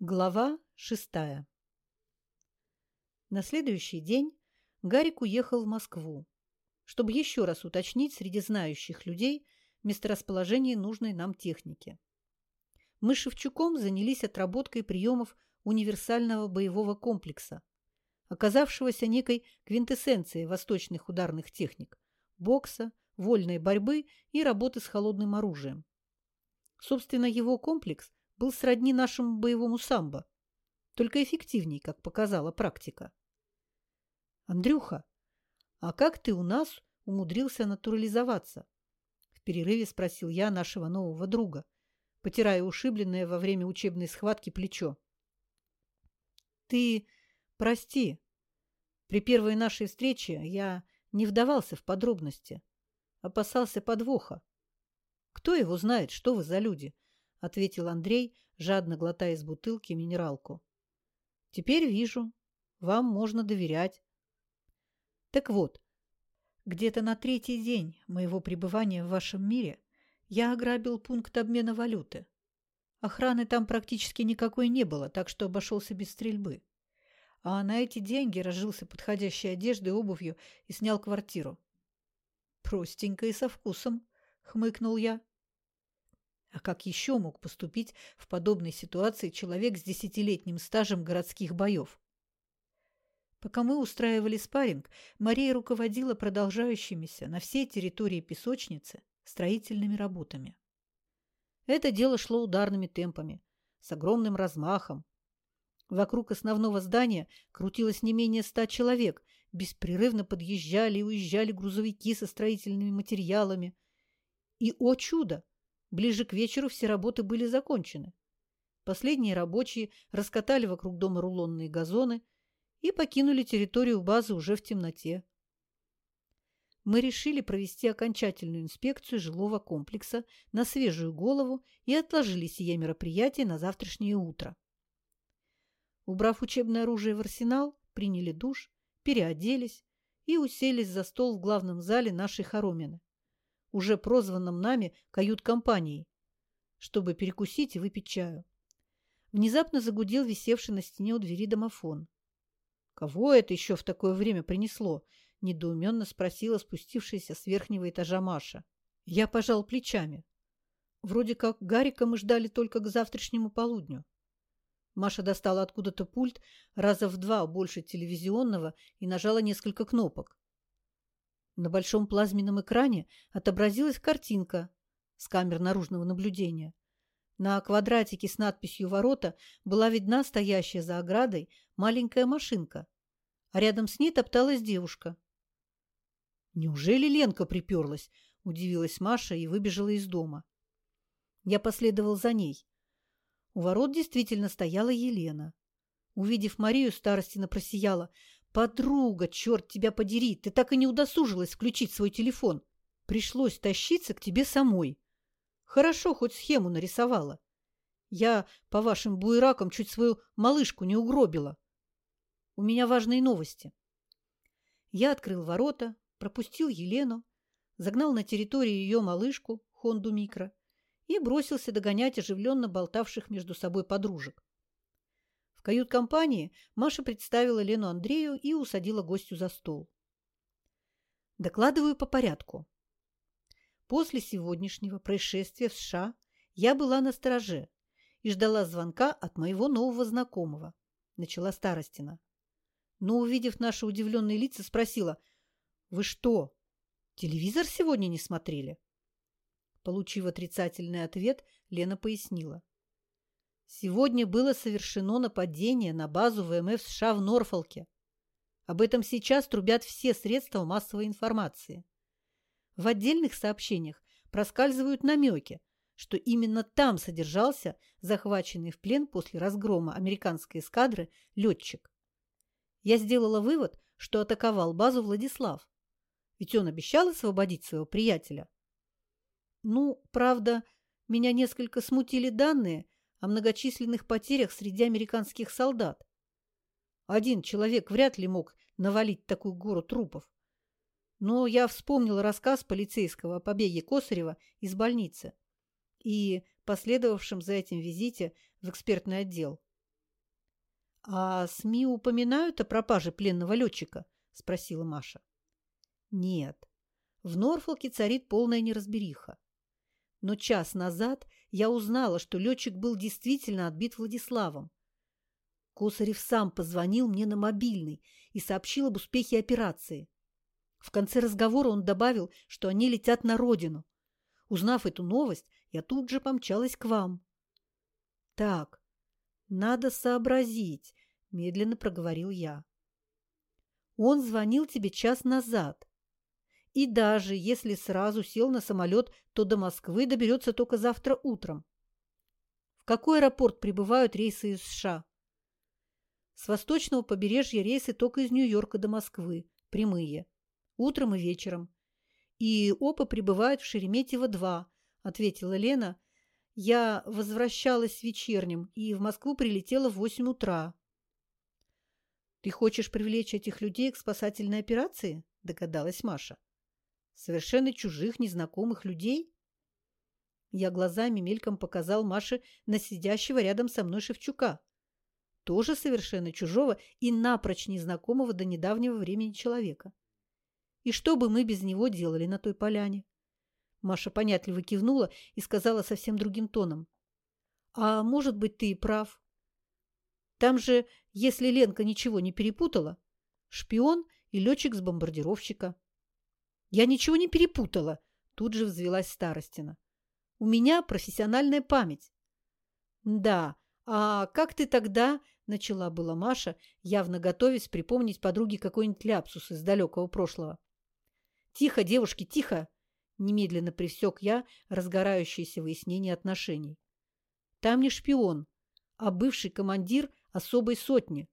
Глава шестая На следующий день Гарик уехал в Москву, чтобы еще раз уточнить среди знающих людей месторасположение нужной нам техники. Мы с Шевчуком занялись отработкой приемов универсального боевого комплекса, оказавшегося некой квинтэссенцией восточных ударных техник – бокса, вольной борьбы и работы с холодным оружием. Собственно, его комплекс был сродни нашему боевому самбо, только эффективней, как показала практика. «Андрюха, а как ты у нас умудрился натурализоваться?» В перерыве спросил я нашего нового друга, потирая ушибленное во время учебной схватки плечо. «Ты прости. При первой нашей встрече я не вдавался в подробности. Опасался подвоха. Кто его знает, что вы за люди?» — ответил Андрей, жадно глотая из бутылки минералку. «Теперь вижу. Вам можно доверять». «Так вот, где-то на третий день моего пребывания в вашем мире я ограбил пункт обмена валюты. Охраны там практически никакой не было, так что обошелся без стрельбы. А на эти деньги разжился подходящей одеждой, обувью и снял квартиру. «Простенько и со вкусом», — хмыкнул я. А как еще мог поступить в подобной ситуации человек с десятилетним стажем городских боев? Пока мы устраивали спарринг, Мария руководила продолжающимися на всей территории песочницы строительными работами. Это дело шло ударными темпами, с огромным размахом. Вокруг основного здания крутилось не менее ста человек, беспрерывно подъезжали и уезжали грузовики со строительными материалами. И, о чудо, Ближе к вечеру все работы были закончены. Последние рабочие раскатали вокруг дома рулонные газоны и покинули территорию базы уже в темноте. Мы решили провести окончательную инспекцию жилого комплекса на свежую голову и отложили сие мероприятие на завтрашнее утро. Убрав учебное оружие в арсенал, приняли душ, переоделись и уселись за стол в главном зале нашей хоромины уже прозванном нами кают-компанией, чтобы перекусить и выпить чаю. Внезапно загудел висевший на стене у двери домофон. «Кого это еще в такое время принесло?» – недоуменно спросила спустившаяся с верхнего этажа Маша. Я пожал плечами. Вроде как Гарика мы ждали только к завтрашнему полудню. Маша достала откуда-то пульт раза в два больше телевизионного и нажала несколько кнопок. На большом плазменном экране отобразилась картинка с камер наружного наблюдения. На квадратике с надписью «Ворота» была видна стоящая за оградой маленькая машинка, а рядом с ней топталась девушка. «Неужели Ленка приперлась?» – удивилась Маша и выбежала из дома. Я последовал за ней. У ворот действительно стояла Елена. Увидев Марию, старостина просияла. «Подруга, черт тебя подери, ты так и не удосужилась включить свой телефон. Пришлось тащиться к тебе самой. Хорошо, хоть схему нарисовала. Я по вашим буеракам чуть свою малышку не угробила. У меня важные новости». Я открыл ворота, пропустил Елену, загнал на территорию ее малышку, Хонду Микро, и бросился догонять оживленно болтавших между собой подружек. В кают-компании Маша представила Лену Андрею и усадила гостю за стол. Докладываю по порядку. После сегодняшнего происшествия в США я была на стороже и ждала звонка от моего нового знакомого, начала Старостина. Но, увидев наши удивленные лица, спросила, «Вы что, телевизор сегодня не смотрели?» Получив отрицательный ответ, Лена пояснила. Сегодня было совершено нападение на базу ВМФ США в Норфолке. Об этом сейчас трубят все средства массовой информации. В отдельных сообщениях проскальзывают намеки, что именно там содержался захваченный в плен после разгрома американской эскадры летчик. Я сделала вывод, что атаковал базу Владислав, ведь он обещал освободить своего приятеля. Ну, правда, меня несколько смутили данные – о многочисленных потерях среди американских солдат. Один человек вряд ли мог навалить такую гору трупов. Но я вспомнил рассказ полицейского о побеге Косарева из больницы и последовавшем за этим визите в экспертный отдел. «А СМИ упоминают о пропаже пленного летчика?» – спросила Маша. «Нет. В Норфолке царит полная неразбериха. Но час назад я узнала, что летчик был действительно отбит Владиславом. Косарев сам позвонил мне на мобильный и сообщил об успехе операции. В конце разговора он добавил, что они летят на родину. Узнав эту новость, я тут же помчалась к вам. Так, надо сообразить, медленно проговорил я. Он звонил тебе час назад. И даже если сразу сел на самолет, то до Москвы доберется только завтра утром. В какой аэропорт прибывают рейсы из США? С восточного побережья рейсы только из Нью-Йорка до Москвы, прямые, утром и вечером. И оба прибывают в Шереметьево-2, ответила Лена. Я возвращалась вечерним и в Москву прилетела в восемь утра. Ты хочешь привлечь этих людей к спасательной операции? догадалась Маша. Совершенно чужих, незнакомых людей? Я глазами мельком показал Маше на сидящего рядом со мной Шевчука. Тоже совершенно чужого и напрочь незнакомого до недавнего времени человека. И что бы мы без него делали на той поляне? Маша понятливо кивнула и сказала совсем другим тоном. А может быть, ты и прав. Там же, если Ленка ничего не перепутала, шпион и летчик с бомбардировщика. Я ничего не перепутала, тут же взвелась Старостина. У меня профессиональная память. Да, а как ты тогда, начала была Маша, явно готовясь припомнить подруге какой-нибудь ляпсус из далекого прошлого. Тихо, девушки, тихо, немедленно присек я разгорающееся выяснение отношений. Там не шпион, а бывший командир особой сотни.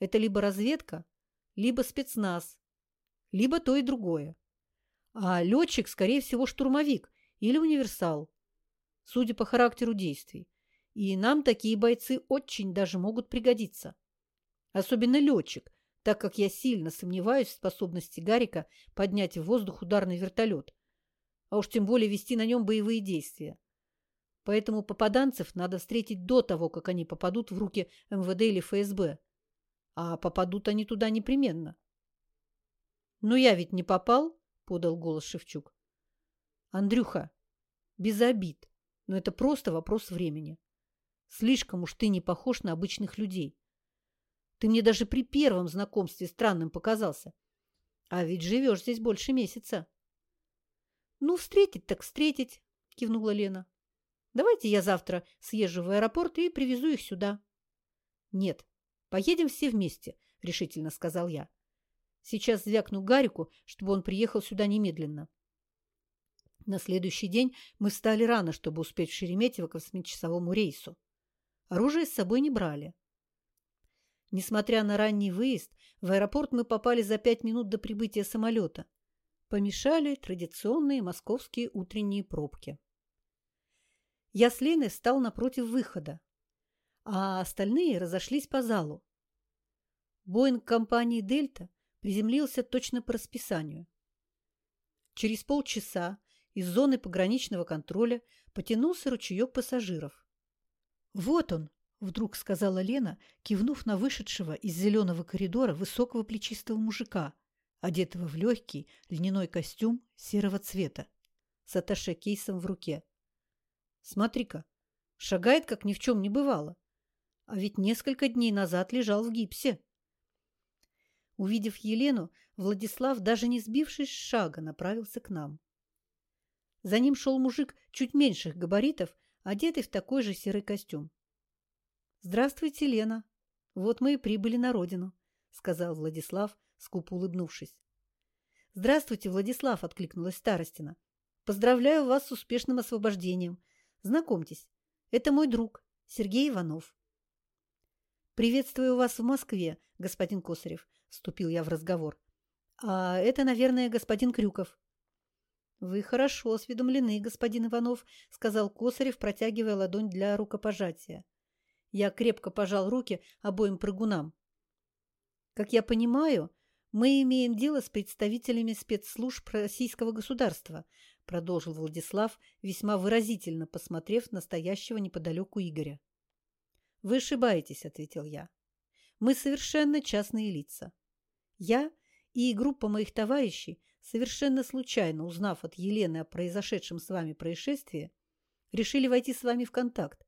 Это либо разведка, либо спецназ, либо то и другое. А летчик, скорее всего, штурмовик или универсал, судя по характеру действий. И нам такие бойцы очень даже могут пригодиться. Особенно летчик, так как я сильно сомневаюсь в способности Гарика поднять в воздух ударный вертолет, а уж тем более вести на нем боевые действия. Поэтому попаданцев надо встретить до того, как они попадут в руки МВД или ФСБ. А попадут они туда непременно. «Но я ведь не попал», – подал голос Шевчук. «Андрюха, без обид, но это просто вопрос времени. Слишком уж ты не похож на обычных людей. Ты мне даже при первом знакомстве странным показался. А ведь живешь здесь больше месяца». «Ну, встретить так встретить», – кивнула Лена. «Давайте я завтра съезжу в аэропорт и привезу их сюда». «Нет, поедем все вместе», – решительно сказал я. Сейчас звякну Гарику, чтобы он приехал сюда немедленно. На следующий день мы встали рано, чтобы успеть в Шереметьево к восьмичасовому рейсу. Оружие с собой не брали. Несмотря на ранний выезд, в аэропорт мы попали за пять минут до прибытия самолета. Помешали традиционные московские утренние пробки. Я с Леной встал напротив выхода, а остальные разошлись по залу. Боинг компании «Дельта» приземлился точно по расписанию. Через полчаса из зоны пограничного контроля потянулся ручеек пассажиров. «Вот он!» – вдруг сказала Лена, кивнув на вышедшего из зеленого коридора высокого плечистого мужика, одетого в легкий льняной костюм серого цвета, с атташе-кейсом в руке. «Смотри-ка, шагает, как ни в чем не бывало. А ведь несколько дней назад лежал в гипсе». Увидев Елену, Владислав, даже не сбившись с шага, направился к нам. За ним шел мужик чуть меньших габаритов, одетый в такой же серый костюм. «Здравствуйте, Лена. Вот мы и прибыли на родину», — сказал Владислав, скупо улыбнувшись. «Здравствуйте, Владислав», — откликнулась Старостина. «Поздравляю вас с успешным освобождением. Знакомьтесь, это мой друг, Сергей Иванов». «Приветствую вас в Москве, господин Косарев», – вступил я в разговор. «А это, наверное, господин Крюков». «Вы хорошо осведомлены, господин Иванов», – сказал Косарев, протягивая ладонь для рукопожатия. Я крепко пожал руки обоим прыгунам. «Как я понимаю, мы имеем дело с представителями спецслужб российского государства», – продолжил Владислав, весьма выразительно посмотрев на стоящего неподалеку Игоря. «Вы ошибаетесь», — ответил я. Мы совершенно частные лица. Я и группа моих товарищей, совершенно случайно узнав от Елены о произошедшем с вами происшествии, решили войти с вами в контакт,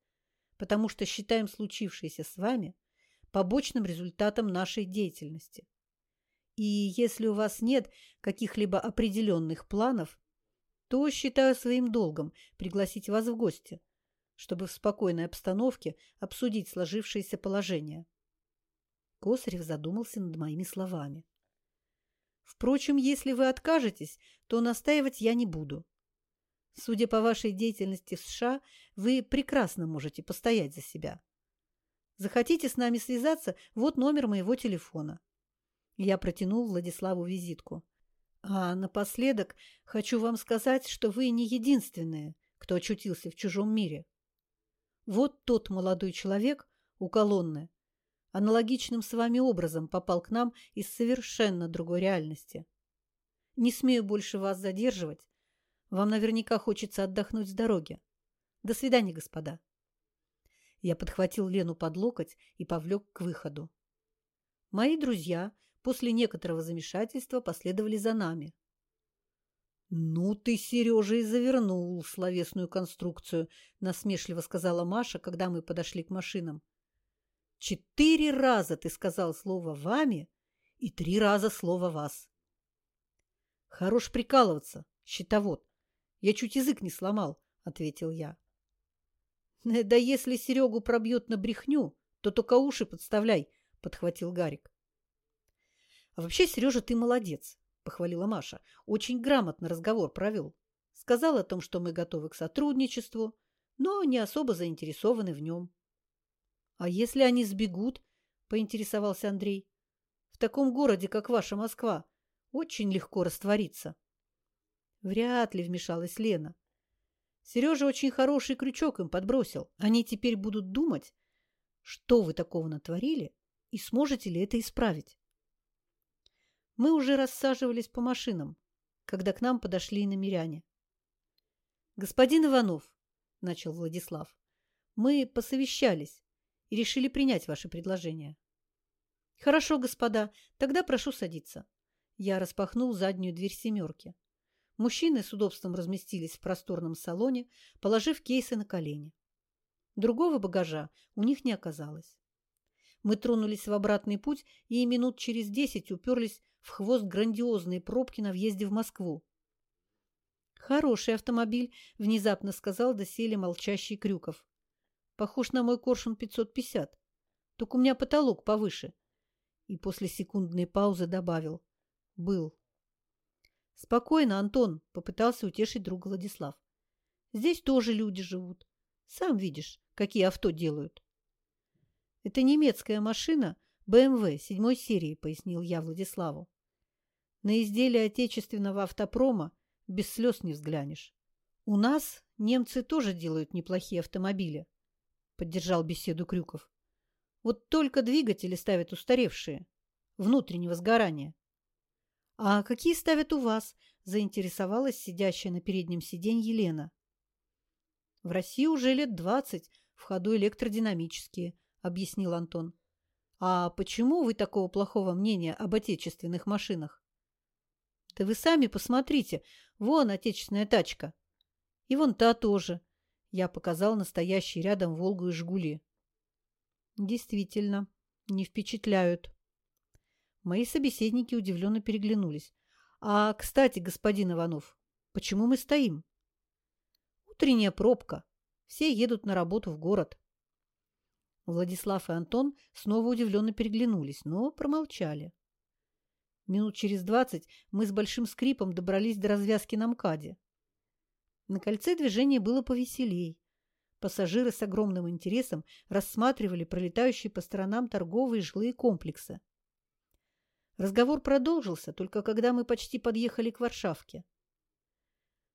потому что считаем случившееся с вами побочным результатом нашей деятельности. И если у вас нет каких-либо определенных планов, то считаю своим долгом пригласить вас в гости, чтобы в спокойной обстановке обсудить сложившееся положение. Косарев задумался над моими словами. Впрочем, если вы откажетесь, то настаивать я не буду. Судя по вашей деятельности в США, вы прекрасно можете постоять за себя. Захотите с нами связаться, вот номер моего телефона. Я протянул Владиславу визитку. А напоследок хочу вам сказать, что вы не единственные, кто очутился в чужом мире. Вот тот молодой человек у колонны аналогичным с вами образом попал к нам из совершенно другой реальности. Не смею больше вас задерживать. Вам наверняка хочется отдохнуть с дороги. До свидания, господа. Я подхватил Лену под локоть и повлек к выходу. Мои друзья после некоторого замешательства последовали за нами. «Ну ты, Сережа, и завернул словесную конструкцию», – насмешливо сказала Маша, когда мы подошли к машинам. Четыре раза ты сказал слово «вами» и три раза слово «вас». Хорош прикалываться, щитовод. Я чуть язык не сломал, ответил я. «Э, да если Серегу пробьет на брехню, то только уши подставляй, подхватил Гарик. А вообще, Сережа, ты молодец, похвалила Маша. Очень грамотно разговор провел. Сказал о том, что мы готовы к сотрудничеству, но не особо заинтересованы в нем. «А если они сбегут?» – поинтересовался Андрей. «В таком городе, как ваша Москва, очень легко раствориться». Вряд ли вмешалась Лена. Сережа очень хороший крючок им подбросил. Они теперь будут думать, что вы такого натворили и сможете ли это исправить. Мы уже рассаживались по машинам, когда к нам подошли намеряне. «Господин Иванов», – начал Владислав, – «мы посовещались и решили принять ваше предложение. Хорошо, господа, тогда прошу садиться. Я распахнул заднюю дверь семерки. Мужчины с удобством разместились в просторном салоне, положив кейсы на колени. Другого багажа у них не оказалось. Мы тронулись в обратный путь и минут через десять уперлись в хвост грандиозной пробки на въезде в Москву. «Хороший автомобиль», – внезапно сказал доселе молчащий Крюков. Похож на мой Коршун 550. Только у меня потолок повыше. И после секундной паузы добавил. Был. Спокойно, Антон, попытался утешить друг Владислав. Здесь тоже люди живут. Сам видишь, какие авто делают. Это немецкая машина BMW седьмой серии, пояснил я Владиславу. На изделия отечественного автопрома без слез не взглянешь. У нас немцы тоже делают неплохие автомобили. – поддержал беседу Крюков. «Вот только двигатели ставят устаревшие, внутреннего сгорания». «А какие ставят у вас?» – заинтересовалась сидящая на переднем сиденье Елена. «В России уже лет двадцать в ходу электродинамические», – объяснил Антон. «А почему вы такого плохого мнения об отечественных машинах?» «Да вы сами посмотрите, вон отечественная тачка. И вон та тоже. Я показал настоящий рядом «Волгу» и «Жигули». Действительно, не впечатляют. Мои собеседники удивленно переглянулись. А, кстати, господин Иванов, почему мы стоим? Утренняя пробка. Все едут на работу в город. Владислав и Антон снова удивленно переглянулись, но промолчали. Минут через двадцать мы с большим скрипом добрались до развязки на МКАДе. На кольце движение было повеселей. Пассажиры с огромным интересом рассматривали пролетающие по сторонам торговые жилые комплексы. Разговор продолжился, только когда мы почти подъехали к Варшавке.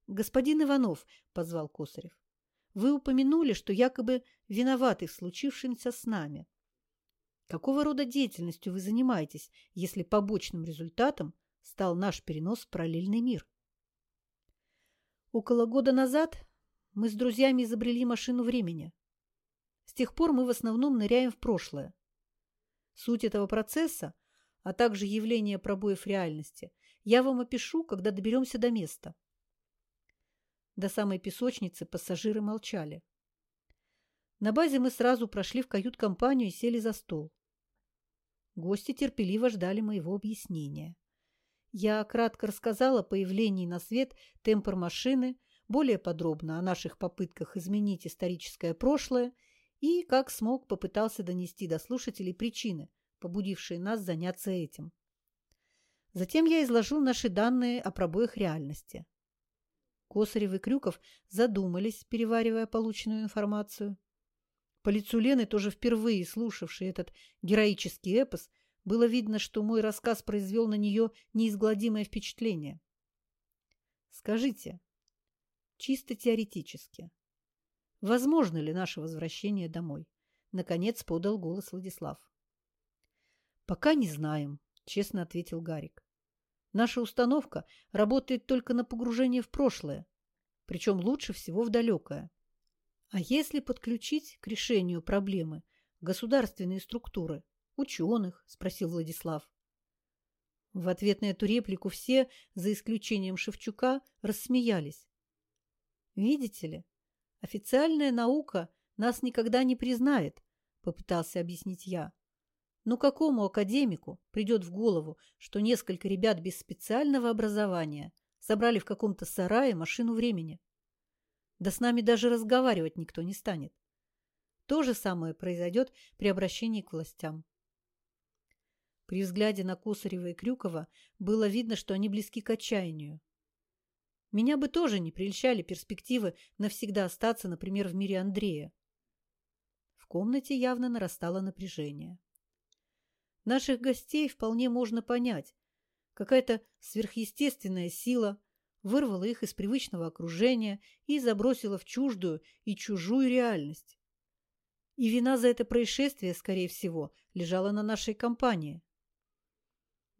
«Господин Иванов», — позвал Косарев, — «вы упомянули, что якобы виноваты в случившемся с нами. Какого рода деятельностью вы занимаетесь, если побочным результатом стал наш перенос в параллельный мир?» Около года назад мы с друзьями изобрели машину времени. С тех пор мы в основном ныряем в прошлое. Суть этого процесса, а также явление пробоев реальности, я вам опишу, когда доберемся до места. До самой песочницы пассажиры молчали. На базе мы сразу прошли в кают-компанию и сели за стол. Гости терпеливо ждали моего объяснения. Я кратко рассказала о появлении на свет темпор машины, более подробно о наших попытках изменить историческое прошлое и, как смог, попытался донести до слушателей причины, побудившие нас заняться этим. Затем я изложил наши данные о пробоях реальности. Косарев и Крюков задумались, переваривая полученную информацию. По лицу Лены, тоже впервые слушавшей этот героический эпос, было видно, что мой рассказ произвел на нее неизгладимое впечатление. «Скажите, чисто теоретически, возможно ли наше возвращение домой?» Наконец подал голос Владислав. «Пока не знаем», – честно ответил Гарик. «Наша установка работает только на погружение в прошлое, причем лучше всего в далекое. А если подключить к решению проблемы государственные структуры, ученых? – спросил Владислав. В ответ на эту реплику все, за исключением Шевчука, рассмеялись. «Видите ли, официальная наука нас никогда не признает», – попытался объяснить я. «Но какому академику придет в голову, что несколько ребят без специального образования собрали в каком-то сарае машину времени?» Да с нами даже разговаривать никто не станет. То же самое произойдет при обращении к властям. При взгляде на Косарева и Крюкова было видно, что они близки к отчаянию. Меня бы тоже не прельщали перспективы навсегда остаться, например, в мире Андрея. В комнате явно нарастало напряжение. Наших гостей вполне можно понять. Какая-то сверхъестественная сила – вырвала их из привычного окружения и забросила в чуждую и чужую реальность. И вина за это происшествие, скорее всего, лежала на нашей компании.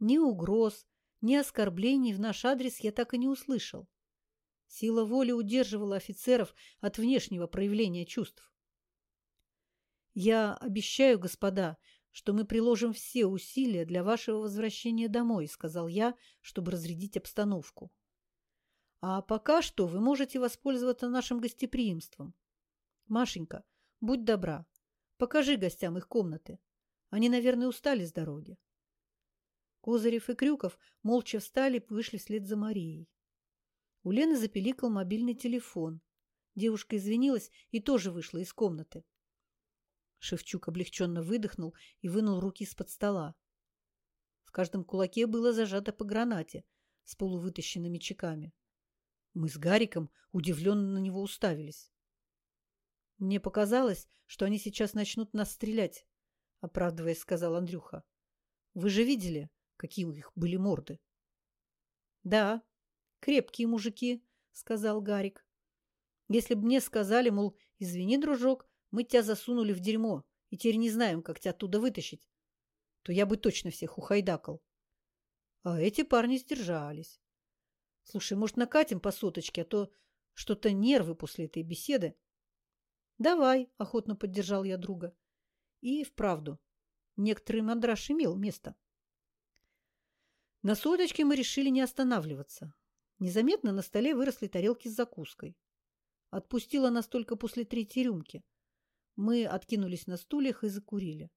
Ни угроз, ни оскорблений в наш адрес я так и не услышал. Сила воли удерживала офицеров от внешнего проявления чувств. «Я обещаю, господа, что мы приложим все усилия для вашего возвращения домой», сказал я, чтобы разрядить обстановку. А пока что вы можете воспользоваться нашим гостеприимством. Машенька, будь добра, покажи гостям их комнаты. Они, наверное, устали с дороги. Козырев и Крюков молча встали и вышли вслед за Марией. У Лены запеликал мобильный телефон. Девушка извинилась и тоже вышла из комнаты. Шевчук облегченно выдохнул и вынул руки из-под стола. В каждом кулаке было зажато по гранате с полувытащенными чеками. Мы с Гариком удивленно на него уставились. «Мне показалось, что они сейчас начнут нас стрелять», — оправдываясь, сказал Андрюха. «Вы же видели, какие у них были морды?» «Да, крепкие мужики», — сказал Гарик. «Если бы мне сказали, мол, извини, дружок, мы тебя засунули в дерьмо и теперь не знаем, как тебя оттуда вытащить, то я бы точно всех ухайдакал». А эти парни сдержались. Слушай, может, накатим по соточке, а то что-то нервы после этой беседы. Давай, охотно поддержал я друга. И вправду, некоторый мандраж имел место. На соточке мы решили не останавливаться. Незаметно на столе выросли тарелки с закуской. Отпустила нас только после третьей рюмки. Мы откинулись на стульях и закурили.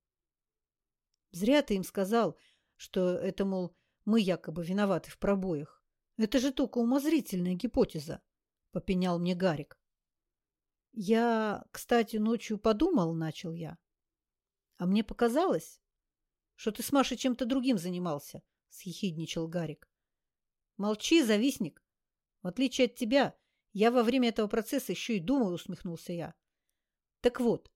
Зря ты им сказал, что это, мол, мы якобы виноваты в пробоях. Это же только умозрительная гипотеза, попенял мне Гарик. Я, кстати, ночью подумал, начал я. А мне показалось, что ты с Машей чем-то другим занимался, съехидничал Гарик. Молчи, завистник. В отличие от тебя, я во время этого процесса еще и думаю, усмехнулся я. Так вот.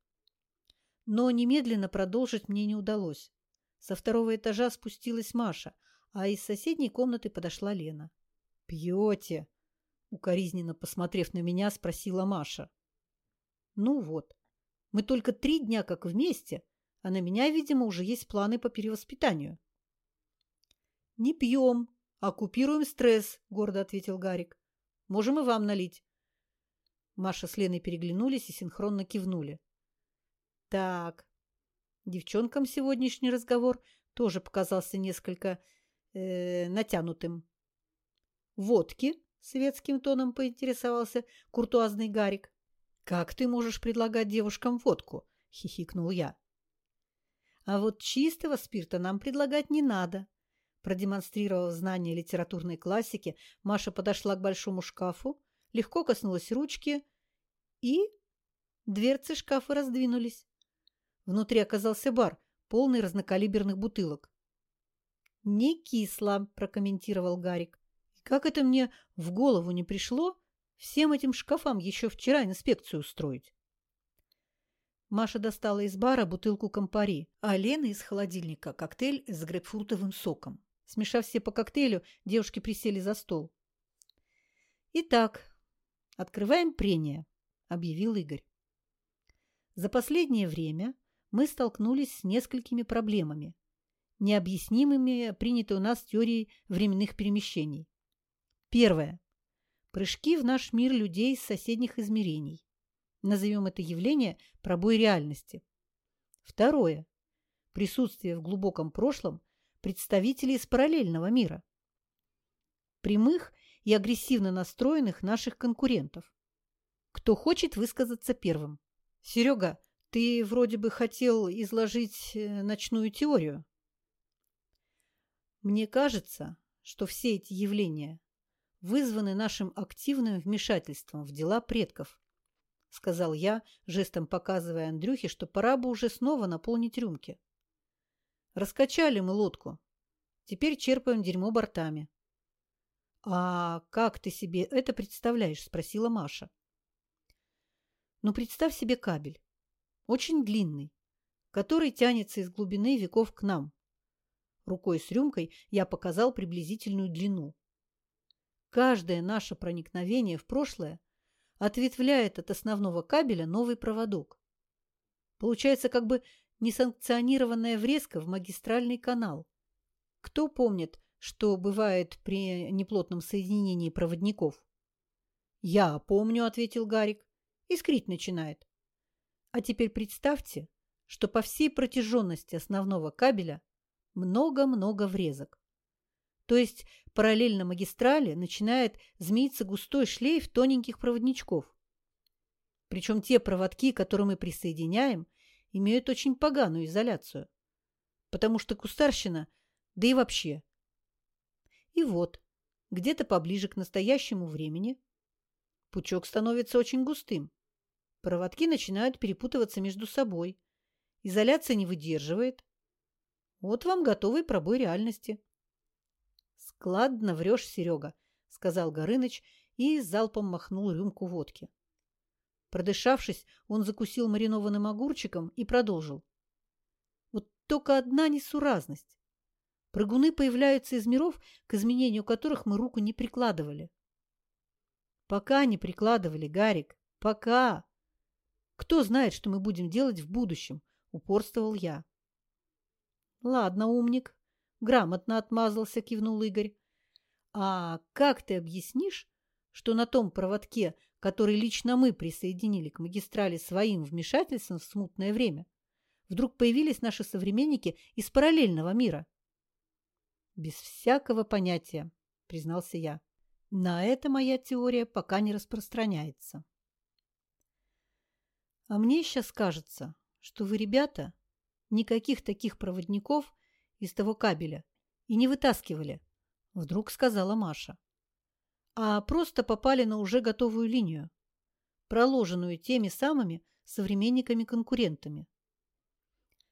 Но немедленно продолжить мне не удалось. Со второго этажа спустилась Маша, а из соседней комнаты подошла Лена. «Пьете?» – укоризненно посмотрев на меня, спросила Маша. «Ну вот, мы только три дня как вместе, а на меня, видимо, уже есть планы по перевоспитанию». «Не пьем, а купируем стресс», – гордо ответил Гарик. «Можем и вам налить». Маша с Леной переглянулись и синхронно кивнули. «Так, Девчонкам сегодняшний разговор тоже показался несколько э, натянутым. «Водки?» – светским тоном поинтересовался куртуазный Гарик. «Как ты можешь предлагать девушкам водку?» – хихикнул я. «А вот чистого спирта нам предлагать не надо». Продемонстрировав знание литературной классики, Маша подошла к большому шкафу, легко коснулась ручки, и дверцы шкафа раздвинулись. Внутри оказался бар, полный разнокалиберных бутылок. «Не кисло», – прокомментировал Гарик. «Как это мне в голову не пришло всем этим шкафам еще вчера инспекцию устроить?» Маша достала из бара бутылку компари, а Лена из холодильника коктейль с грейпфрутовым соком. Смешав все по коктейлю, девушки присели за стол. «Итак, открываем прение», – объявил Игорь. За последнее время мы столкнулись с несколькими проблемами, необъяснимыми принятой у нас теорией временных перемещений. Первое. Прыжки в наш мир людей из соседних измерений. Назовем это явление пробой реальности. Второе. Присутствие в глубоком прошлом представителей из параллельного мира. Прямых и агрессивно настроенных наших конкурентов. Кто хочет высказаться первым? Серега, ты вроде бы хотел изложить э, ночную теорию. Мне кажется, что все эти явления вызваны нашим активным вмешательством в дела предков, — сказал я, жестом показывая Андрюхе, что пора бы уже снова наполнить рюмки. Раскачали мы лодку. Теперь черпаем дерьмо бортами. — А как ты себе это представляешь? — спросила Маша. — Ну, представь себе кабель. Очень длинный, который тянется из глубины веков к нам. Рукой с рюмкой я показал приблизительную длину. Каждое наше проникновение в прошлое ответвляет от основного кабеля новый проводок. Получается как бы несанкционированная врезка в магистральный канал. Кто помнит, что бывает при неплотном соединении проводников? «Я помню», — ответил Гарик. «Искрить начинает». А теперь представьте, что по всей протяженности основного кабеля много-много врезок. То есть параллельно магистрали начинает змеиться густой шлейф тоненьких проводничков. Причем те проводки, которые мы присоединяем, имеют очень поганую изоляцию. Потому что кустарщина, да и вообще. И вот, где-то поближе к настоящему времени, пучок становится очень густым. Проводки начинают перепутываться между собой. Изоляция не выдерживает. Вот вам готовый пробой реальности. «Складно врешь, Серега», — сказал Горыныч и залпом махнул рюмку водки. Продышавшись, он закусил маринованным огурчиком и продолжил. «Вот только одна несуразность. Прыгуны появляются из миров, к изменению которых мы руку не прикладывали». «Пока не прикладывали, Гарик, пока!» «Кто знает, что мы будем делать в будущем?» — упорствовал я. «Ладно, умник, Грамотно отмазался, кивнул Игорь. А как ты объяснишь, что на том проводке, который лично мы присоединили к магистрали своим вмешательством в смутное время, вдруг появились наши современники из параллельного мира? Без всякого понятия, признался я. На это моя теория пока не распространяется. А мне сейчас кажется, что вы, ребята, никаких таких проводников из того кабеля и не вытаскивали, вдруг сказала Маша. А просто попали на уже готовую линию, проложенную теми самыми современниками-конкурентами.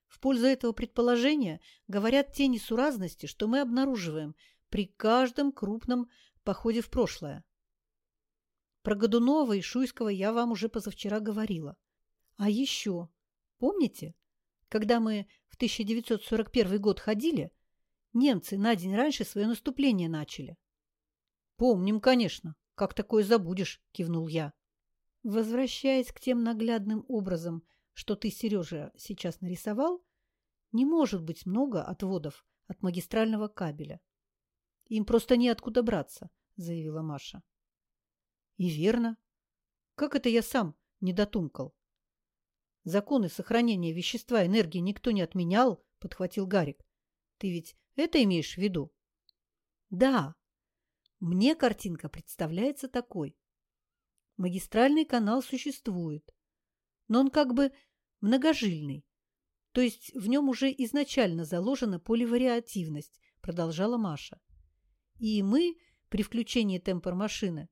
В пользу этого предположения говорят те несуразности, что мы обнаруживаем при каждом крупном походе в прошлое. Про Годунова и Шуйского я вам уже позавчера говорила. А еще, помните, когда мы в 1941 год ходили, немцы на день раньше свое наступление начали. «Помним, конечно. Как такое забудешь?» – кивнул я. Возвращаясь к тем наглядным образом, что ты, Сережа, сейчас нарисовал, не может быть много отводов от магистрального кабеля. Им просто неоткуда браться, заявила Маша. И верно. Как это я сам не дотумкал? Законы сохранения вещества энергии никто не отменял, подхватил Гарик. Ты ведь это имеешь в виду? Да. Мне картинка представляется такой. Магистральный канал существует, но он как бы многожильный. То есть в нем уже изначально заложена поливариативность, продолжала Маша. И мы при включении темпор машины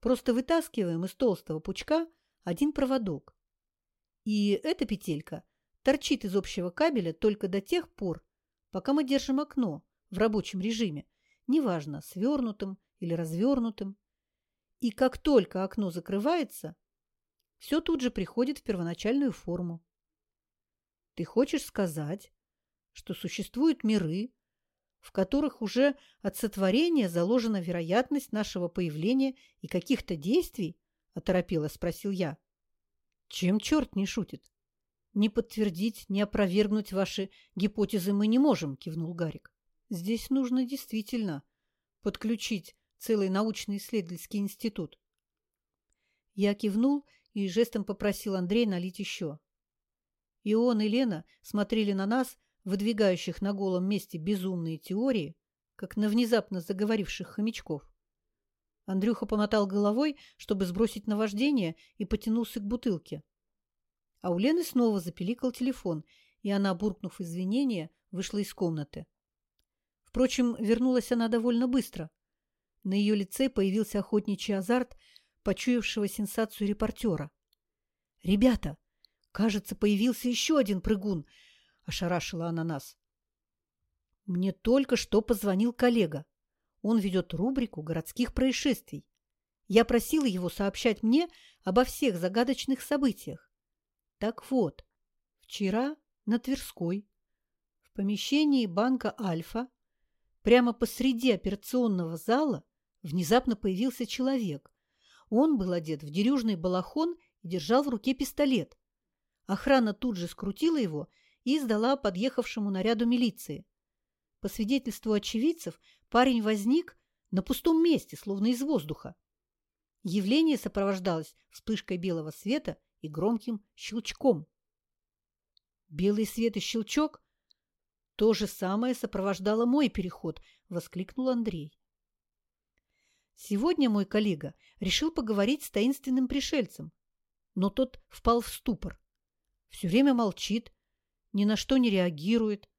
просто вытаскиваем из толстого пучка один проводок. И эта петелька торчит из общего кабеля только до тех пор, пока мы держим окно в рабочем режиме, неважно, свернутым или развернутым. И как только окно закрывается, все тут же приходит в первоначальную форму. Ты хочешь сказать, что существуют миры, в которых уже от сотворения заложена вероятность нашего появления и каких-то действий? – оторопело спросил я. Чем черт не шутит? Не подтвердить, не опровергнуть ваши гипотезы мы не можем, кивнул Гарик. Здесь нужно действительно подключить целый научно-исследовательский институт. Я кивнул и жестом попросил Андрея налить еще. И он, и Лена смотрели на нас, выдвигающих на голом месте безумные теории, как на внезапно заговоривших хомячков. Андрюха помотал головой, чтобы сбросить наваждение, и потянулся к бутылке. А у Лены снова запеликал телефон, и она, буркнув извинения, вышла из комнаты. Впрочем, вернулась она довольно быстро. На ее лице появился охотничий азарт, почуявшего сенсацию репортера. «Ребята, кажется, появился еще один прыгун!» – ошарашила она нас. «Мне только что позвонил коллега. Он ведет рубрику городских происшествий. Я просила его сообщать мне обо всех загадочных событиях. Так вот, вчера на Тверской, в помещении банка «Альфа», прямо посреди операционного зала, внезапно появился человек, он был одет в дерюжный балахон и держал в руке пистолет. Охрана тут же скрутила его и сдала подъехавшему наряду милиции. По свидетельству очевидцев, парень возник на пустом месте, словно из воздуха. Явление сопровождалось вспышкой белого света и громким щелчком. «Белый свет и щелчок?» «То же самое сопровождало мой переход», — воскликнул Андрей. Сегодня мой коллега решил поговорить с таинственным пришельцем, но тот впал в ступор. Все время молчит, ни на что не реагирует,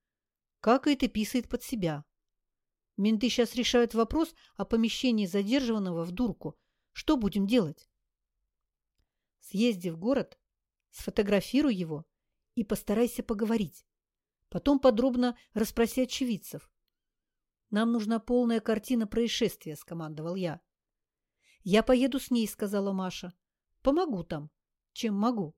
какает и писает под себя. Менты сейчас решают вопрос о помещении задержанного в дурку. Что будем делать? Съезди в город, сфотографируй его и постарайся поговорить. Потом подробно расспроси очевидцев. Нам нужна полная картина происшествия, скомандовал я. Я поеду с ней, сказала Маша. Помогу там, чем могу.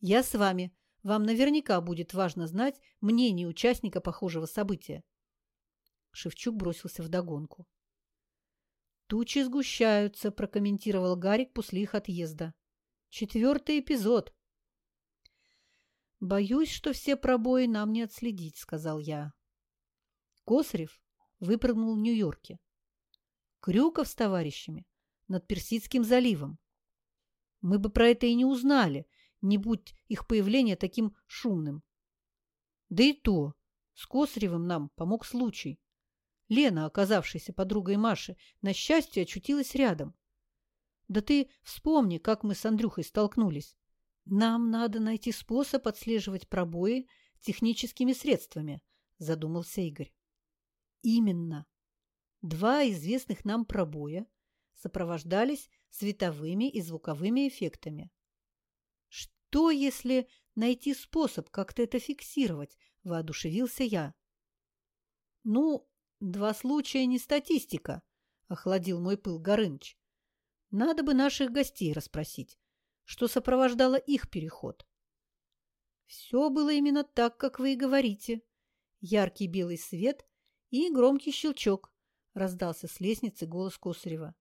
Я с вами. Вам наверняка будет важно знать мнение участника похожего события. Шевчук бросился в догонку. Тучи сгущаются, прокомментировал Гарик после их отъезда. Четвертый эпизод. Боюсь, что все пробои нам не отследить, сказал я. Косарев выпрыгнул в Нью-Йорке. Крюков с товарищами над Персидским заливом. Мы бы про это и не узнали, не будь их появление таким шумным. Да и то, с Косаревым нам помог случай. Лена, оказавшаяся подругой Маши, на счастье очутилась рядом. Да ты вспомни, как мы с Андрюхой столкнулись. Нам надо найти способ отслеживать пробои техническими средствами, задумался Игорь. Именно. Два известных нам пробоя сопровождались световыми и звуковыми эффектами. Что, если найти способ как-то это фиксировать, воодушевился я. Ну, два случая не статистика, охладил мой пыл Горыныч. Надо бы наших гостей расспросить, что сопровождало их переход. Все было именно так, как вы и говорите. Яркий белый свет и громкий щелчок. Раздался с лестницы голос Косарева.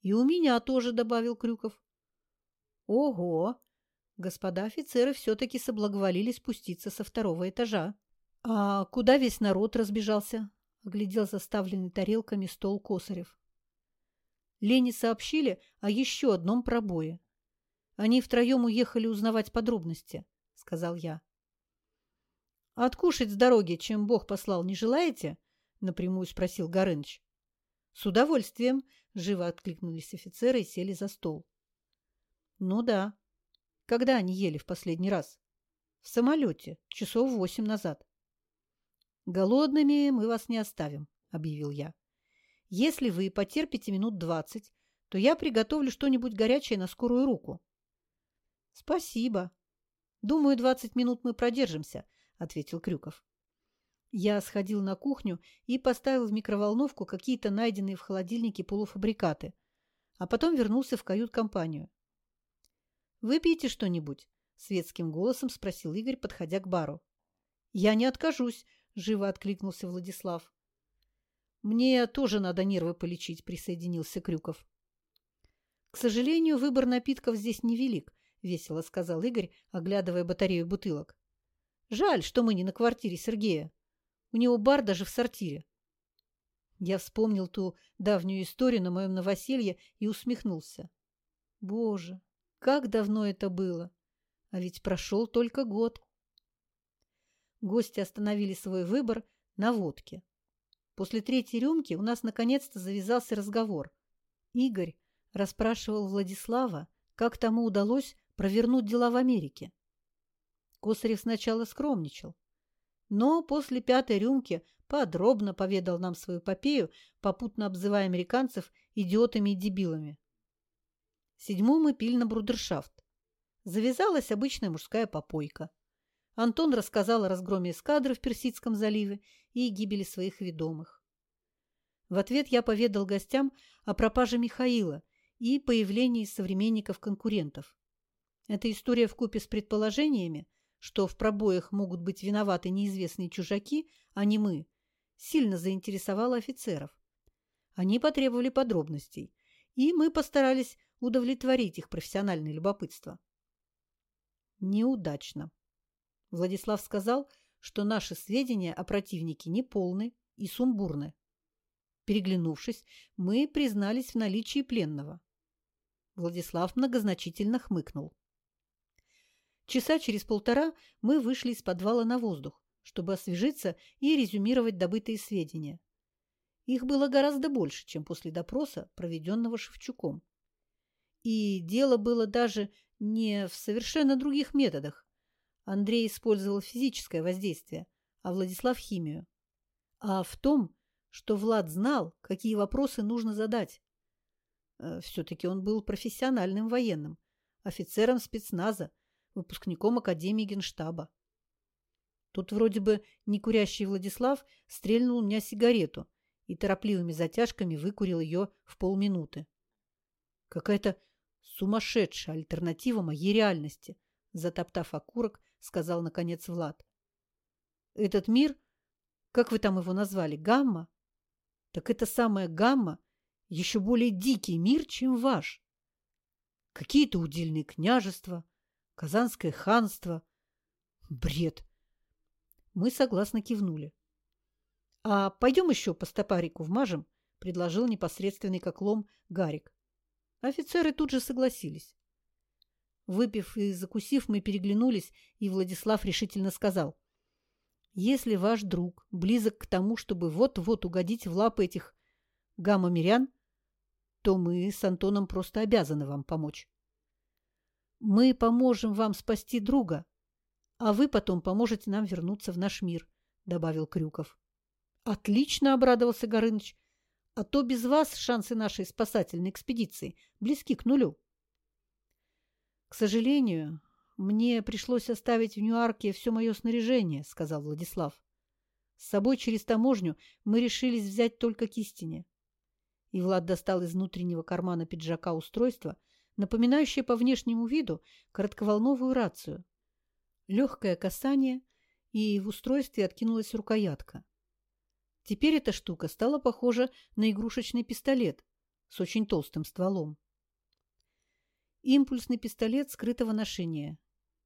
И у меня тоже, добавил Крюков. Ого! Господа офицеры все-таки соблаговолили спуститься со второго этажа. А куда весь народ разбежался? Оглядел заставленный тарелками стол Косарев. Лене сообщили о еще одном пробое. Они втроем уехали узнавать подробности, — сказал я. — Откушать с дороги, чем Бог послал, не желаете? — напрямую спросил Горыныч. — С удовольствием, — живо откликнулись офицеры и сели за стол. — Ну да. Когда они ели в последний раз? — В самолете, часов восемь назад. — Голодными мы вас не оставим, — объявил я. — Если вы потерпите минут двадцать, то я приготовлю что-нибудь горячее на скорую руку. — Спасибо. Думаю, двадцать минут мы продержимся, — ответил Крюков. Я сходил на кухню и поставил в микроволновку какие-то найденные в холодильнике полуфабрикаты, а потом вернулся в кают-компанию. «Выпьете что-нибудь?» — светским голосом спросил Игорь, подходя к бару. «Я не откажусь», — живо откликнулся Владислав. «Мне тоже надо нервы полечить», — присоединился Крюков. «К сожалению, выбор напитков здесь невелик», — весело сказал Игорь, оглядывая батарею бутылок. «Жаль, что мы не на квартире Сергея. У него бар даже в сортире». Я вспомнил ту давнюю историю на моем новоселье и усмехнулся. «Боже, как давно это было! А ведь прошел только год». Гости остановили свой выбор на водке. После третьей рюмки у нас наконец-то завязался разговор. Игорь расспрашивал Владислава, как тому удалось провернуть дела в Америке. Косарев сначала скромничал, но после пятой рюмки подробно поведал нам свою эпопею, попутно обзывая американцев идиотами и дебилами. Седьмую мы пили на брудершафт. Завязалась обычная мужская попойка. Антон рассказал о разгроме эскадры в Персидском заливе и гибели своих ведомых. В ответ я поведал гостям о пропаже Михаила и появлении современников-конкурентов. Эта история вкупе с предположениями, что в пробоях могут быть виноваты неизвестные чужаки, а не мы, сильно заинтересовала офицеров. Они потребовали подробностей, и мы постарались удовлетворить их профессиональное любопытство. Неудачно. Владислав сказал, что наши сведения о противнике неполны и сумбурны. Переглянувшись, мы признались в наличии пленного. Владислав многозначительно хмыкнул. Часа через полтора мы вышли из подвала на воздух, чтобы освежиться и резюмировать добытые сведения. Их было гораздо больше, чем после допроса, проведенного Шевчуком. И дело было даже не в совершенно других методах. Андрей использовал физическое воздействие, а Владислав – химию. А в том, что Влад знал, какие вопросы нужно задать, Э, Все-таки он был профессиональным военным, офицером спецназа, выпускником Академии Генштаба. Тут вроде бы некурящий Владислав стрельнул у меня сигарету и торопливыми затяжками выкурил ее в полминуты. Какая-то сумасшедшая альтернатива моей реальности, затоптав окурок, сказал наконец Влад. Этот мир, как вы там его назвали, гамма? Так это самая гамма еще более дикий мир, чем ваш. Какие-то удельные княжества, Казанское ханство. Бред. Мы согласно кивнули. А пойдем еще по стопарику вмажем, предложил непосредственный как лом Гарик. Офицеры тут же согласились. Выпив и закусив, мы переглянулись, и Владислав решительно сказал. «Если ваш друг близок к тому, чтобы вот-вот угодить в лапы этих гамма-мирян, то мы с Антоном просто обязаны вам помочь. Мы поможем вам спасти друга, а вы потом поможете нам вернуться в наш мир, — добавил Крюков. — Отлично, — обрадовался Горыныч. — А то без вас шансы нашей спасательной экспедиции близки к нулю. — К сожалению, мне пришлось оставить в Ньюарке все мое снаряжение, — сказал Владислав. С собой через таможню мы решились взять только кистине и Влад достал из внутреннего кармана пиджака устройство, напоминающее по внешнему виду коротковолновую рацию. Легкое касание, и в устройстве откинулась рукоятка. Теперь эта штука стала похожа на игрушечный пистолет с очень толстым стволом. Импульсный пистолет скрытого ношения.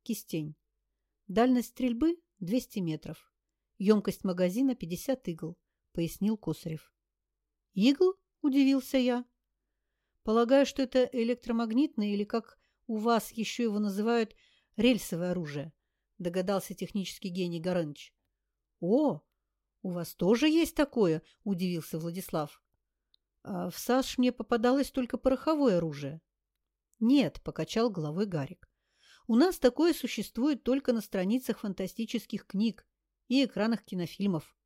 Кистень. Дальность стрельбы – 200 метров. Емкость магазина – 50 игл, пояснил Косарев. Игл? – удивился я. «Полагаю, что это электромагнитный или, как у вас еще его называют рельсовое оружие, догадался технический гений Горыныч. О, у вас тоже есть такое? удивился Владислав. А в САШ мне попадалось только пороховое оружие. Нет, покачал головой Гарик. У нас такое существует только на страницах фантастических книг и экранах кинофильмов.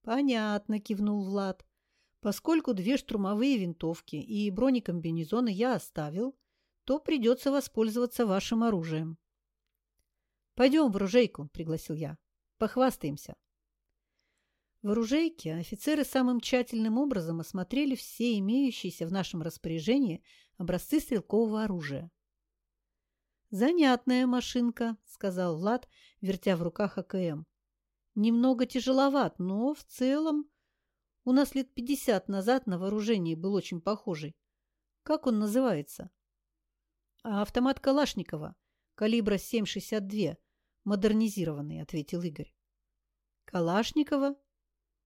Понятно, кивнул Влад. Поскольку две штурмовые винтовки и бронекомбинезоны я оставил, то придется воспользоваться вашим оружием. «Пойдем в оружейку», — пригласил я. «Похвастаемся». В оружейке офицеры самым тщательным образом осмотрели все имеющиеся в нашем распоряжении образцы стрелкового оружия. «Занятная машинка», — сказал Влад, вертя в руках АКМ. «Немного тяжеловат, но в целом у нас лет пятьдесят назад на вооружении был очень похожий. Как он называется?» «А автомат Калашникова, калибра 7,62, модернизированный», — ответил Игорь. «Калашникова?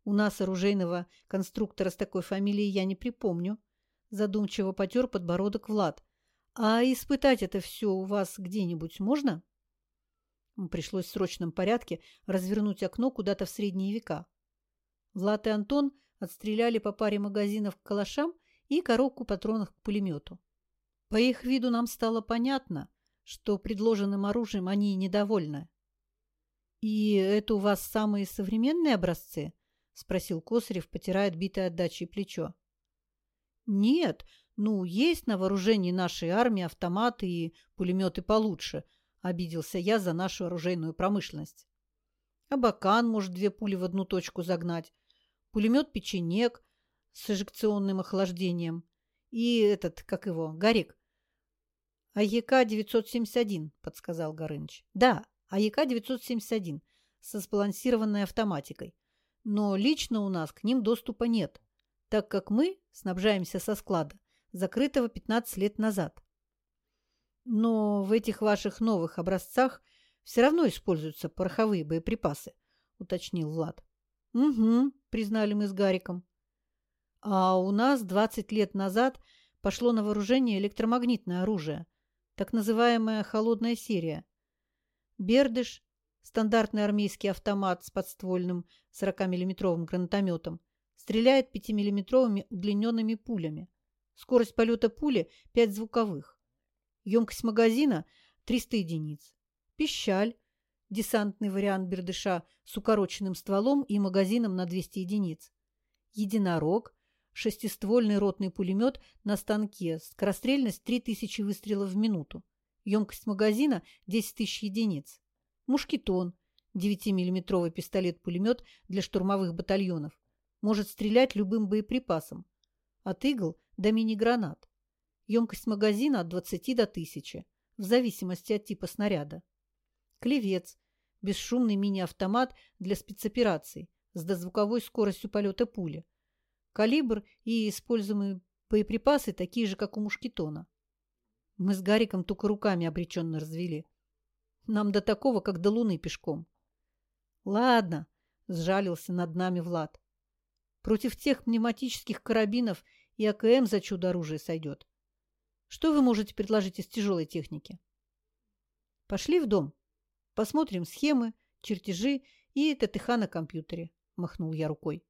У нас оружейного конструктора с такой фамилией я не припомню», — задумчиво потер подбородок Влад. «А испытать это все у вас где-нибудь можно?» Пришлось в срочном порядке развернуть окно куда-то в средние века. Влад и Антон отстреляли по паре магазинов к калашам и коробку патронов к пулемету. По их виду нам стало понятно, что предложенным оружием они недовольны. «И это у вас самые современные образцы?» – спросил Косарев, потирая отбитое отдачей плечо. «Нет, ну, есть на вооружении нашей армии автоматы и пулеметы получше», – обиделся я за нашу оружейную промышленность. «Абакан может две пули в одну точку загнать, пулемет «Печенег» с эжекционным охлаждением и этот, как его, Гарик, АЕК-971, подсказал Горыныч. Да, АЕК-971 со сбалансированной автоматикой. Но лично у нас к ним доступа нет, так как мы снабжаемся со склада, закрытого 15 лет назад. Но в этих ваших новых образцах все равно используются пороховые боеприпасы, уточнил Влад. Угу, признали мы с Гариком. А у нас 20 лет назад пошло на вооружение электромагнитное оружие, так называемая «холодная серия». Бердыш, стандартный армейский автомат с подствольным 40-миллиметровым гранатометом, стреляет 5-миллиметровыми удлиненными пулями. Скорость полета пули – 5 звуковых. Емкость магазина – 300 единиц. Пищаль – десантный вариант бердыша с укороченным стволом и магазином на 200 единиц. Единорог шестиствольный ротный пулемет на станке, скорострельность 3000 выстрелов в минуту, емкость магазина 10 тысяч единиц, мушкетон, 9-миллиметровый пистолет-пулемет для штурмовых батальонов, может стрелять любым боеприпасом, от игл до мини-гранат, емкость магазина от 20 до 1000, в зависимости от типа снаряда. Клевец, бесшумный мини-автомат для спецопераций с дозвуковой скоростью полета пули, Калибр и используемые боеприпасы такие же, как у мушкетона. Мы с Гариком только руками обреченно развели. Нам до такого, как до луны пешком. Ладно, сжалился над нами Влад. Против тех пневматических карабинов и АКМ за чудо-оружие сойдет. Что вы можете предложить из тяжелой техники? Пошли в дом. Посмотрим схемы, чертежи и ТТХ на компьютере, махнул я рукой.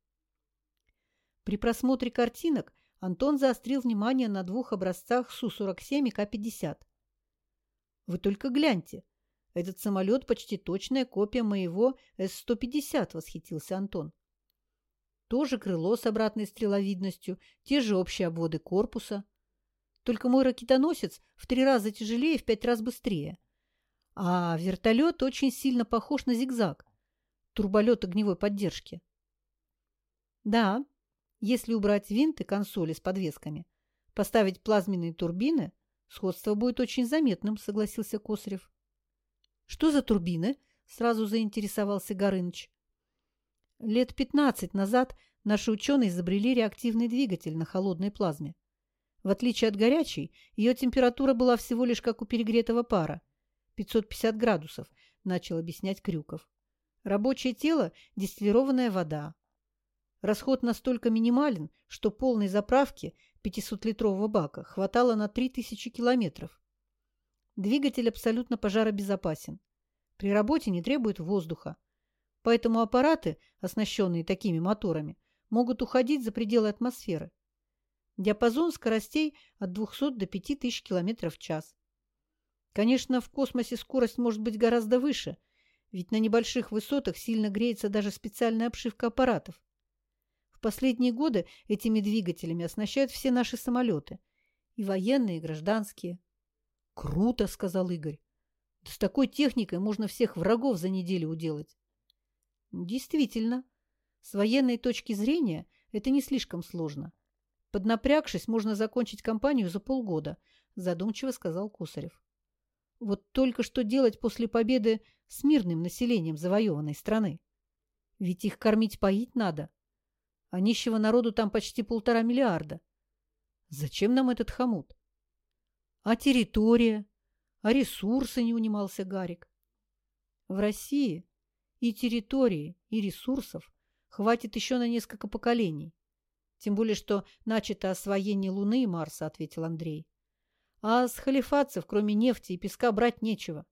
При просмотре картинок Антон заострил внимание на двух образцах Су-47 и К-50. «Вы только гляньте! Этот самолет почти точная копия моего С-150», – восхитился Антон. Тоже крыло с обратной стреловидностью, те же общие обводы корпуса. Только мой ракетоносец в три раза тяжелее и в пять раз быстрее. А вертолет очень сильно похож на зигзаг, турболет огневой поддержки. Да, если убрать винты консоли с подвесками, поставить плазменные турбины, сходство будет очень заметным, согласился Косарев. Что за турбины? Сразу заинтересовался Горыныч. Лет пятнадцать назад наши ученые изобрели реактивный двигатель на холодной плазме. В отличие от горячей, ее температура была всего лишь как у перегретого пара – 550 градусов, начал объяснять Крюков. Рабочее тело – дистиллированная вода, Расход настолько минимален, что полной заправки 500-литрового бака хватало на 3000 километров. Двигатель абсолютно пожаробезопасен. При работе не требует воздуха. Поэтому аппараты, оснащенные такими моторами, могут уходить за пределы атмосферы. Диапазон скоростей от 200 до 5000 км в час. Конечно, в космосе скорость может быть гораздо выше, ведь на небольших высотах сильно греется даже специальная обшивка аппаратов. В последние годы этими двигателями оснащают все наши самолеты. И военные, и гражданские. «Круто!» – сказал Игорь. «Да с такой техникой можно всех врагов за неделю уделать». «Действительно. С военной точки зрения это не слишком сложно. Поднапрягшись, можно закончить кампанию за полгода», – задумчиво сказал Кусарев. «Вот только что делать после победы с мирным населением завоеванной страны? Ведь их кормить-поить надо. А нищего народу там почти полтора миллиарда. Зачем нам этот хомут? А территория? А ресурсы, не унимался Гарик. В России и территории, и ресурсов хватит еще на несколько поколений. Тем более, что начато освоение Луны и Марса, ответил Андрей. А с халифатцев, кроме нефти и песка, брать нечего.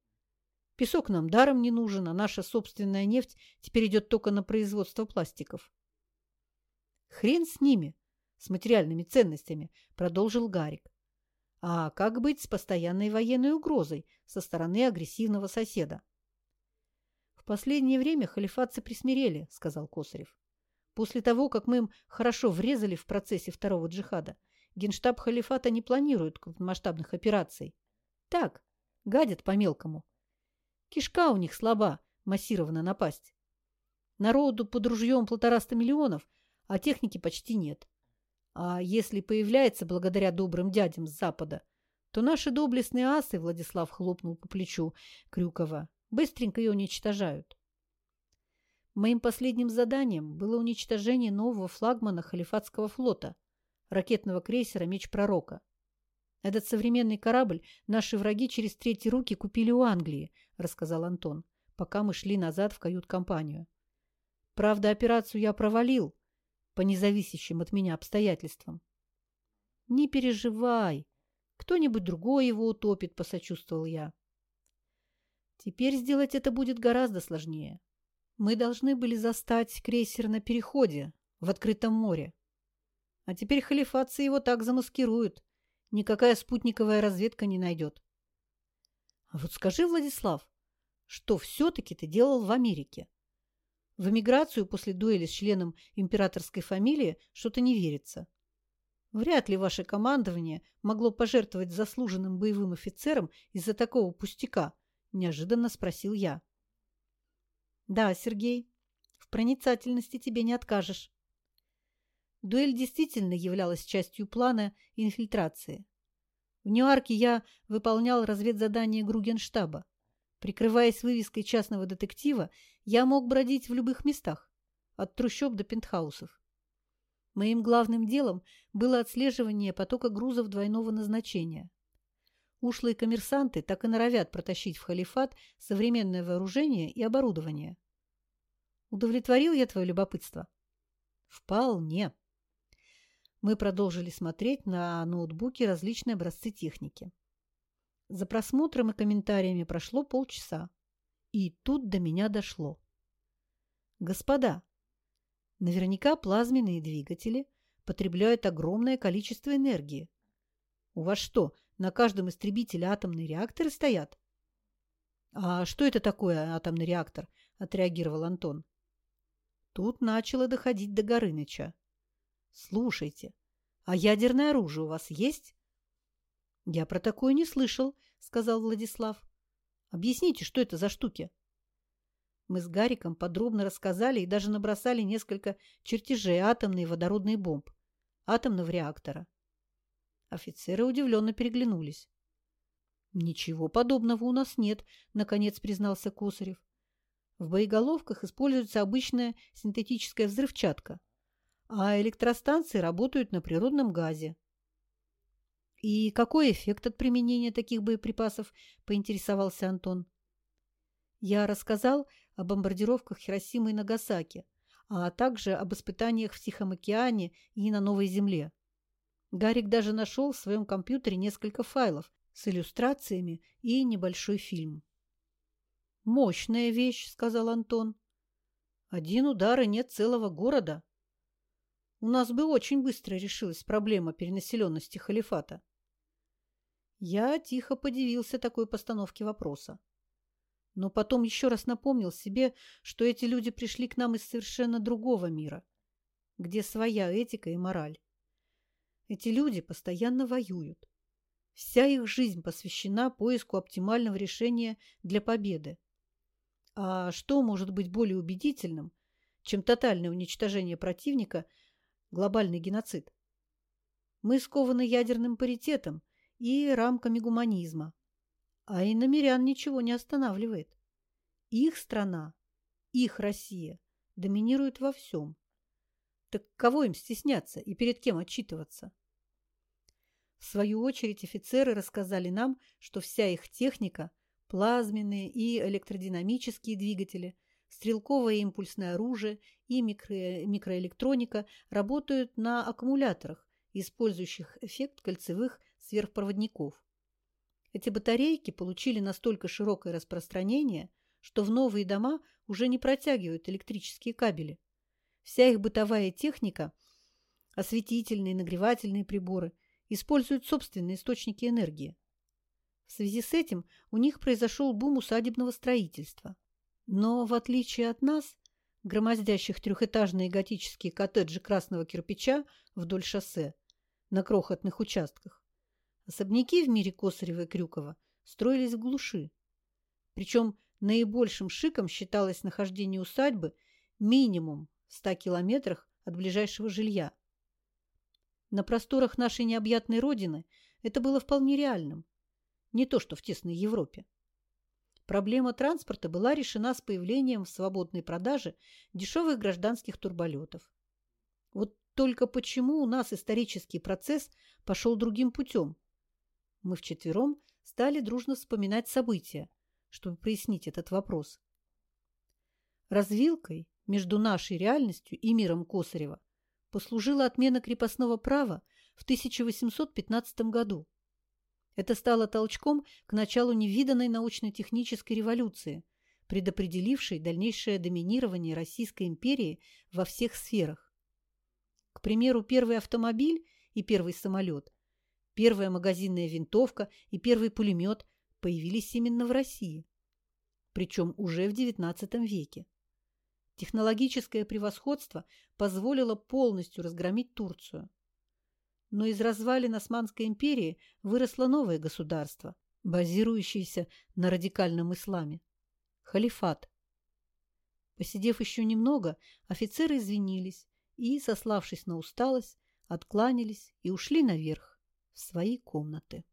Песок нам даром не нужен, а наша собственная нефть теперь идет только на производство пластиков. Хрен с ними, с материальными ценностями, продолжил Гарик. А как быть с постоянной военной угрозой со стороны агрессивного соседа? В последнее время халифатцы присмирели, сказал Косарев. После того, как мы им хорошо врезали в процессе второго джихада, генштаб халифата не планирует масштабных операций. Так, гадят по-мелкому. Кишка у них слаба, массированно напасть. Народу под ружьем полтораста миллионов, а техники почти нет. А если появляется благодаря добрым дядям с запада, то наши доблестные асы, Владислав хлопнул по плечу Крюкова, быстренько ее уничтожают. Моим последним заданием было уничтожение нового флагмана халифатского флота, ракетного крейсера «Меч пророка». Этот современный корабль наши враги через третьи руки купили у Англии, рассказал Антон, пока мы шли назад в кают-компанию. Правда, операцию я провалил, по независящим от меня обстоятельствам. «Не переживай, кто-нибудь другой его утопит», — посочувствовал я. «Теперь сделать это будет гораздо сложнее. Мы должны были застать крейсер на переходе, в открытом море. А теперь халифатцы его так замаскируют, никакая спутниковая разведка не найдет. А вот скажи, Владислав, что все-таки ты делал в Америке? В эмиграцию после дуэли с членом императорской фамилии что-то не верится. Вряд ли ваше командование могло пожертвовать заслуженным боевым офицером из-за такого пустяка, неожиданно спросил я. Да, Сергей, в проницательности тебе не откажешь. Дуэль действительно являлась частью плана инфильтрации. В Нью-Арке я выполнял разведзадание Гругенштаба. Прикрываясь вывеской частного детектива, я мог бродить в любых местах, от трущоб до пентхаусов. Моим главным делом было отслеживание потока грузов двойного назначения. Ушлые коммерсанты так и норовят протащить в халифат современное вооружение и оборудование. Удовлетворил я твое любопытство? Вполне. Мы продолжили смотреть на ноутбуке различные образцы техники. За просмотром и комментариями прошло полчаса. И тут до меня дошло. Господа, наверняка плазменные двигатели потребляют огромное количество энергии. У вас что, на каждом истребителе атомные реакторы стоят? А что это такое атомный реактор? Отреагировал Антон. Тут начало доходить до Горыныча. Слушайте, а ядерное оружие у вас есть? «Я про такое не слышал», — сказал Владислав. «Объясните, что это за штуки?» Мы с Гариком подробно рассказали и даже набросали несколько чертежей атомной и водородной бомб, атомного реактора. Офицеры удивленно переглянулись. «Ничего подобного у нас нет», — наконец признался Косарев. «В боеголовках используется обычная синтетическая взрывчатка, а электростанции работают на природном газе. «И какой эффект от применения таких боеприпасов?» – поинтересовался Антон. Я рассказал о бомбардировках Хиросимы и Нагасаки, а также об испытаниях в Тихом океане и на Новой Земле. Гарик даже нашел в своем компьютере несколько файлов, с иллюстрациями и небольшой фильм. «Мощная вещь», — сказал Антон. «Один удар и нет целого города. У нас бы очень быстро решилась проблема перенаселенности халифата». Я тихо подивился такой постановке вопроса. Но потом еще раз напомнил себе, что эти люди пришли к нам из совершенно другого мира, где своя этика и мораль. Эти люди постоянно воюют. Вся их жизнь посвящена поиску оптимального решения для победы. А что может быть более убедительным, чем тотальное уничтожение противника, глобальный геноцид? Мы скованы ядерным паритетом и рамками гуманизма. А и намерян ничего не останавливает. Их страна, их Россия доминирует во всем. Так кого им стесняться и перед кем отчитываться? В свою очередь офицеры рассказали нам, что вся их техника – плазменные и электродинамические двигатели, стрелковое импульсное оружие и микро микроэлектроника работают на аккумуляторах, использующих эффект кольцевых сверхпроводников. Эти батарейки получили настолько широкое распространение, что в новые дома уже не протягивают электрические кабели. Вся их бытовая техника, осветительные, нагревательные приборы, используют собственные источники энергии. В связи с этим у них произошел бум усадебного строительства. Но, в отличие от нас, громоздящих трехэтажные готические коттеджи красного кирпича вдоль шоссе на крохотных участках, особняки в мире Косарева и Крюкова строились в глуши. Причем наибольшим шиком считалось нахождение усадьбы минимум в 100 километрах от ближайшего жилья. На просторах нашей необъятной родины это было вполне реальным не то что в тесной Европе. Проблема транспорта была решена с появлением в свободной продаже дешевых гражданских турболетов. Вот только почему у нас исторический процесс пошел другим путем? Мы вчетвером стали дружно вспоминать события, чтобы прояснить этот вопрос. Развилкой между нашей реальностью и миром Косарева послужила отмена крепостного права в 1815 году. Это стало толчком к началу невиданной научно-технической революции, предопределившей дальнейшее доминирование Российской империи во всех сферах. К примеру, первый автомобиль и первый самолет, первая магазинная винтовка и первый пулемет появились именно в России, причем уже в XIX веке. Технологическое превосходство позволило полностью разгромить Турцию – но из развалин Османской империи выросло новое государство, базирующееся на радикальном исламе – халифат. Посидев еще немного, офицеры извинились и, сославшись на усталость, откланялись и ушли наверх в свои комнаты.